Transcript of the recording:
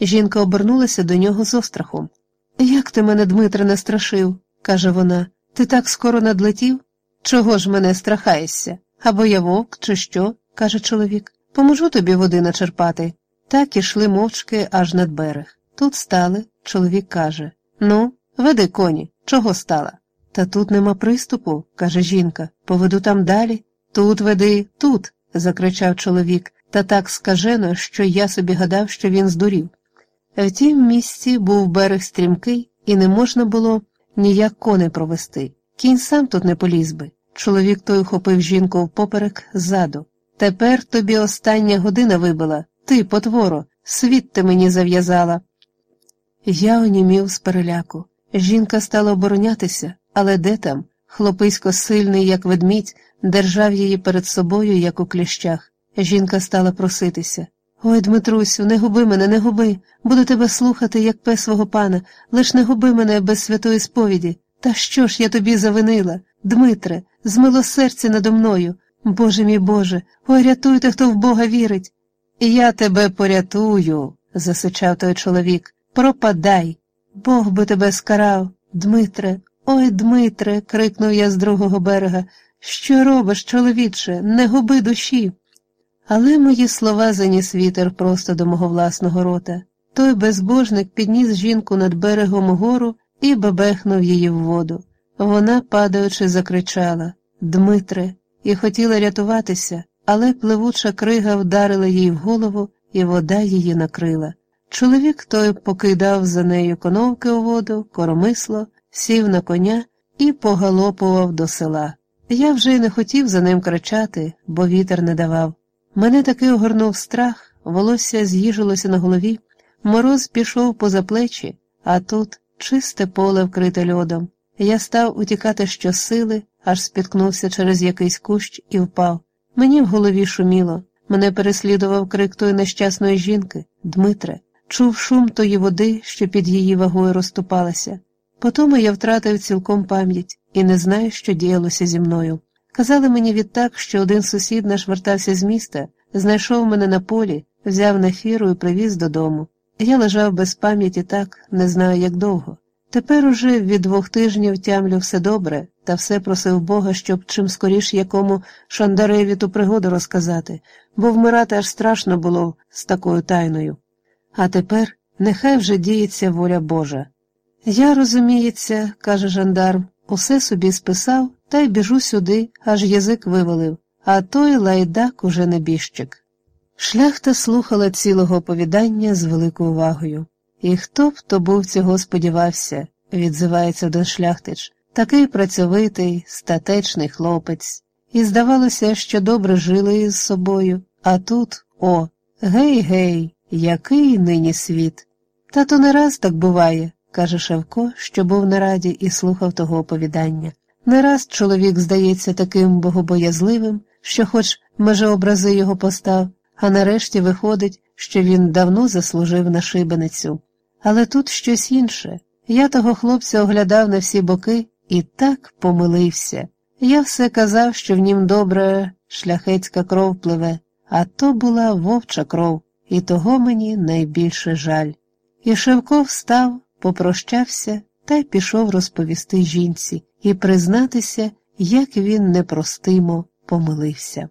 Жінка обернулася до нього з острахом. Як ти мене, Дмитре, не страшив, каже вона. Ти так скоро надлетів? Чого ж мене страхаєшся? Або я вовк, чи що? каже чоловік. Поможу тобі води начерпати. Так ішли мовчки аж над берег. Тут стали, чоловік каже Ну, веди коні, чого стала? Та тут нема приступу, каже жінка. Поведу там далі. Тут веди, тут. закричав чоловік, та так скажено, що я собі гадав, що він здурів. В тім місці був берег стрімкий, і не можна було ніяк коней провести. Кінь сам тут не поліз би. Чоловік той ухопив жінку впоперек ззаду. Тепер тобі остання година вибила, ти, потворо, світ ти мені зав'язала. Я онімів з переляку. Жінка стала оборонятися, але де там? Хлописько сильний, як ведмідь, держав її перед собою, як у кліщах. Жінка стала проситися. Ой, Дмитрусю, не губи мене, не губи. Буду тебе слухати, як пес свого пана, лиш не губи мене без святої сповіді. Та що ж я тобі завинила? Дмитре, змилосердя надо мною. Боже мій Боже, ой, рятуйте, хто в Бога вірить. Я тебе порятую, засичав той чоловік. Пропадай. Бог би тебе скарав, Дмитре, ой, Дмитре, крикнув я з другого берега. Що робиш, чоловіче, не губи душі. Але мої слова заніс вітер просто до мого власного рота. Той безбожник підніс жінку над берегом угору і бебехнув її в воду. Вона, падаючи, закричала Дмитре, і хотіла рятуватися, але пливуча крига вдарила їй в голову, і вода її накрила. Чоловік той покидав за нею коновки у воду, коромисло, сів на коня і погалопував до села. Я вже й не хотів за ним кричати, бо вітер не давав. Мене таки огорнув страх, волосся з'їжилося на голові, мороз пішов поза плечі, а тут чисте поле вкрите льодом. Я став утікати щосили, аж спіткнувся через якийсь кущ і впав. Мені в голові шуміло. Мене переслідував крик тої нещасної жінки, Дмитре, чув шум тої води, що під її вагою розступалася. Потому я втратив цілком пам'ять і не знаю, що діялося зі мною. Казали мені відтак, що один сусід наш вертався з міста, знайшов мене на полі, взяв на фіру і привіз додому. Я лежав без пам'яті так, не знаю, як довго. Тепер уже від двох тижнів тямлю все добре, та все просив Бога, щоб чим скоріш якому шандареві ту пригоду розказати, бо вмирати аж страшно було з такою тайною. А тепер нехай вже діється воля Божа. Я, розуміється, каже жандарм, усе собі списав та й біжу сюди, аж язик вивалив, а той лайдак уже небіжчик. Шляхта слухала цілого оповідання з великою увагою. І хто б то був цього сподівався, відзивається Дон Шляхтич, такий працьовитий, статечний хлопець, і здавалося, що добре жили із собою, а тут о, гей, гей, який нині світ. Та то не раз так буває, каже Шевко, що був на раді і слухав того оповідання. Не раз чоловік здається таким богобоязливим, що, хоч межеобрази його постав, а нарешті виходить, що він давно заслужив на шибеницю. Але тут щось інше. Я того хлопця оглядав на всі боки і так помилився. Я все казав, що в нім добра шляхетська кров пливе, а то була вовча кров, і того мені найбільше жаль. І Шевко встав, попрощався та й пішов розповісти жінці і признатися, як він непростимо помилився.